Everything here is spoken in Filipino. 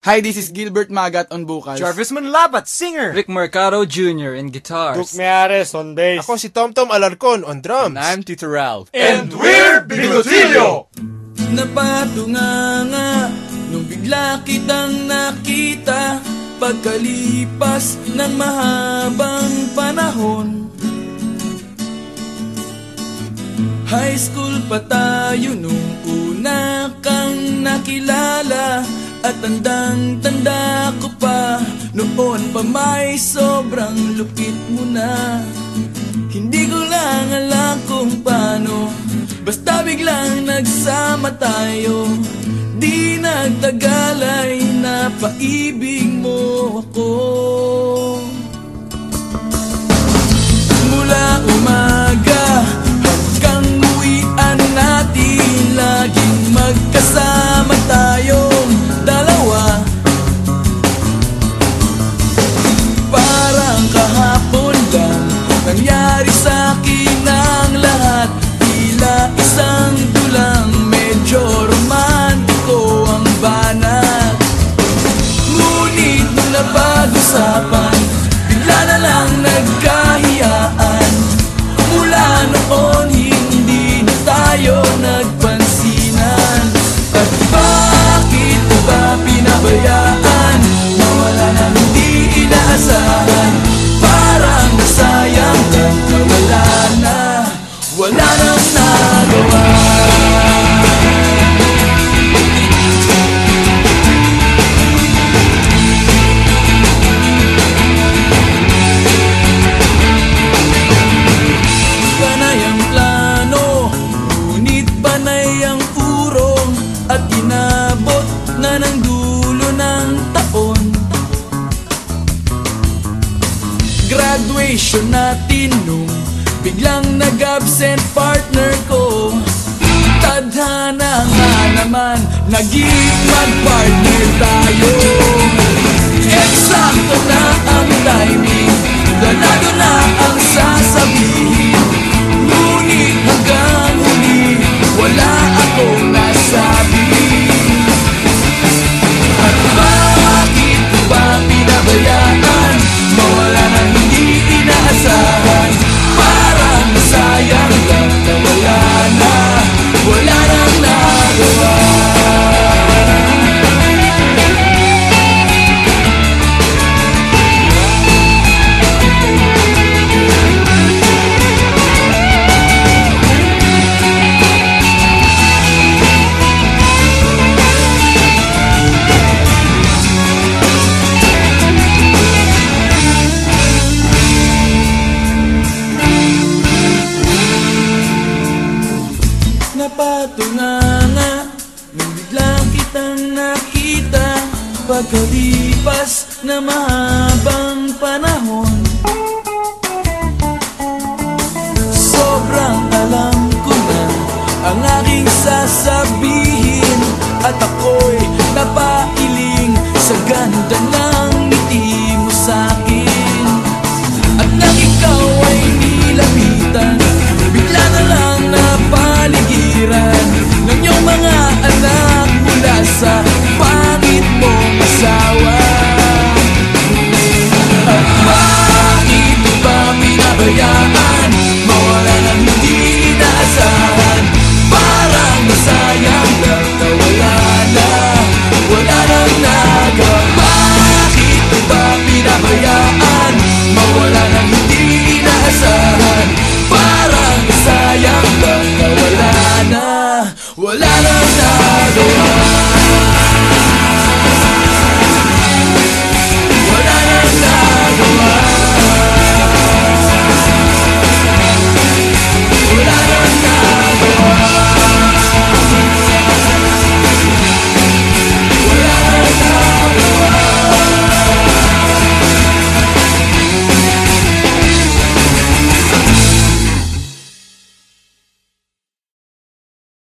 Hi, this is Gilbert Magat on vocals. Jarvis Manlabat, singer. Rick Mercado Jr. in guitars. Duke Meares on bass. Ako si Tomtom Alarcon on drums. I'm Tito Ralph. And we're Bigotillo! Napatunganga nung bigla kitang nakita Pagkalipas ng mahabang panahon High school pa tayo nung una kang nakilala At tandang-tanda ko pa Noon pa may sobrang lupit mo na. Hindi ko lang alam kung paano Basta biglang nagsama tayo. Di nagtagal ay napaibig mo ako Graduation natin nung Biglang nag-absent partner ko. Tadhana nga naman Naging mag-partner tayo kitang nakita. Pagkalipas na mahabang panahon